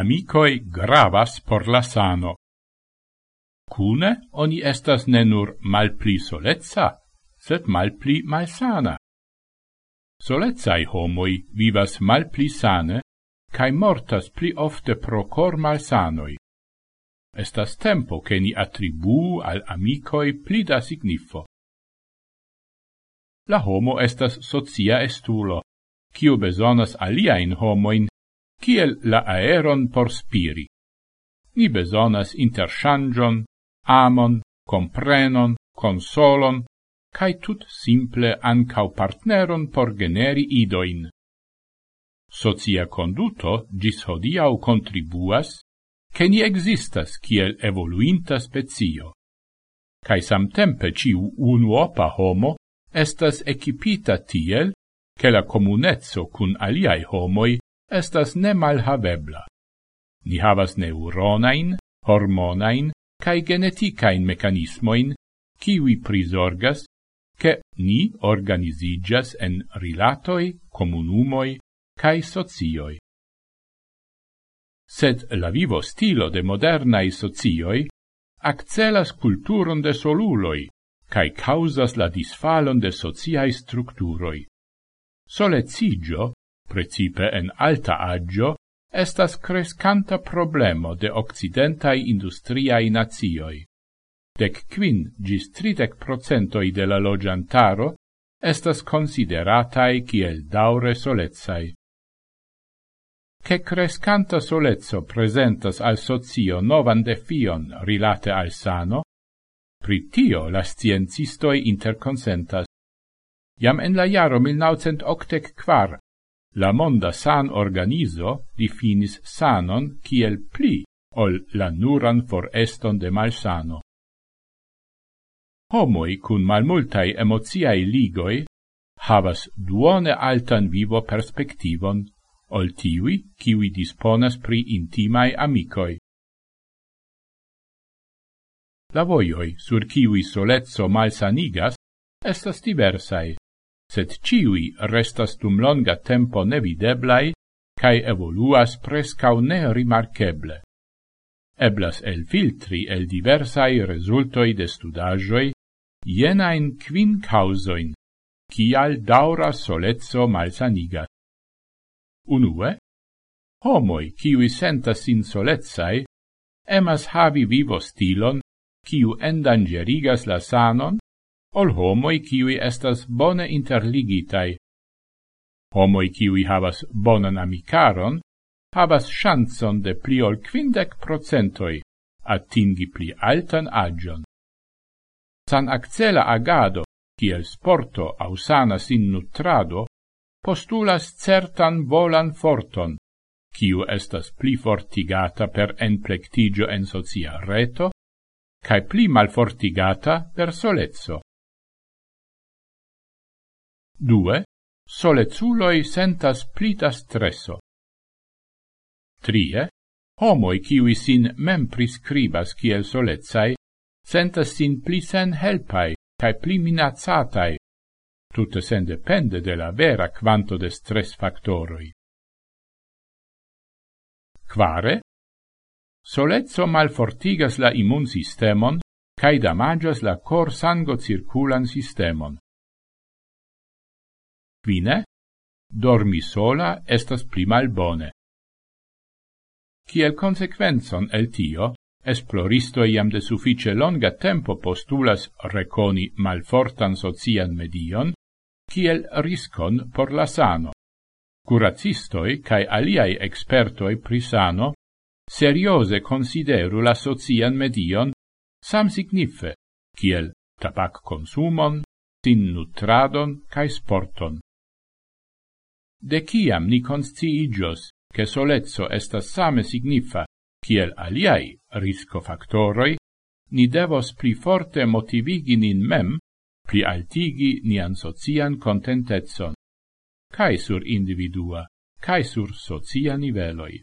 amicoi gravas por la sano. Cune oni estas ne nur malpli solezza, sed malpli malsana. Solezai homoi vivas malpli sane, cae mortas pli ofte pro cor malsanoi. Estas tempo che ni attribu al amicoi pli da signifo. La homo estas socia estulo, kiu besonas aliaen homoin kiel la aeron por spiri. Ni besonas interchangion, amon, comprenon, consolon, cae tut simple ancau partneron por generi idoin. Socia conduto gis hodiau contribuas, che ni existas kiel evoluinta spezio. Cae samtempe ciu unuopa homo estas equipita tiel, che la comunezzo cun aliai homoi estas nemalhavebla. Ni havas neuronain, hormonain, cae geneticain mecanismoin, kiwi prisorgas, che ni organizigas en rilatoi, comunumoi, cae socioi. Sed la vivo stilo de modernae socioi accelas culturon de soluloi, cae causas la disfalon de sociae structuroi. Solecigio precipe en alta agio, estas crescanta problemo de occidentai industriai nazioi. Dec quin gis tridec procentoi de la logiantaro estas consideratai kiel daure solezai. Che crescanta solezzo presentas al sozio novan defion rilate al sano, pritio la sciencistoi interconsentas. Iam en la jaro 1984 La monda san organizo definis sanon kiel pli ol la nuran foreston de malsano. Homoi cun malmultai emoziai ligoi havas duone altan vivo perspektivon ol tiui kiwi disponas pri intimai amicoi. La voioi sur kiwi solezzo malsanigas estas diversai sed ciui restas dum longa tempo nevideblai cae evoluas prescau ne rimarceble. Eblas el filtri el diversai resultoi de studagioi jenain quin causoin, cial daura solezzo malsanigat. Unue, homoi ciui sentas insolezai emas havi vivo stilon, ciu endangerigas la sanon, ol homoi kiui estas bone interligitai. Homoi kiui havas bonan amicaron, havas chanson de pli ol quindec procentoi, atingi pli altan agion. San accela agado, kiel sporto au sana sin nutrado, postulas certan volan forton, kiu estas pli fortigata per enplectigio en socia reto, cae pli malfortigata per solezzo. 2. Solezuloi sentas plita stresso. 3. Homoi kiwi sin mem prescribas kiel solezai, sentas sin pli sen helpai, cae pli minacatae, tutte sen depende de la vera quanto de stress factoroi. Quare? Solezzo malfortigas la immun sistemon, cae damagias la cor sango circulan sistemon quine, dormi sola estas pli malbone. Ciel consequenzon el tio, esploristo iam de suffice longa tempo postulas reconi malfortan socian medion, kiel riscon por la sano. Curacistoi cae aliai expertoi prisano, seriose consideru la socian medion sam signife, kiel tabac consumon, sin nutradon cae sporton. De ciam ni consciigios, che solezzo estas same signifa, kiel aliai risco factoroi, ni devos pli forte motivigi nin mem, pli altigi nian socian contentetson, cae sur individua, cae sur socia niveloi.